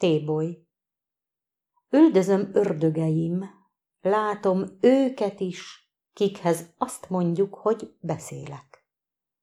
Téboly. Üldözöm ördögeim, látom őket is, kikhez azt mondjuk, hogy beszélek.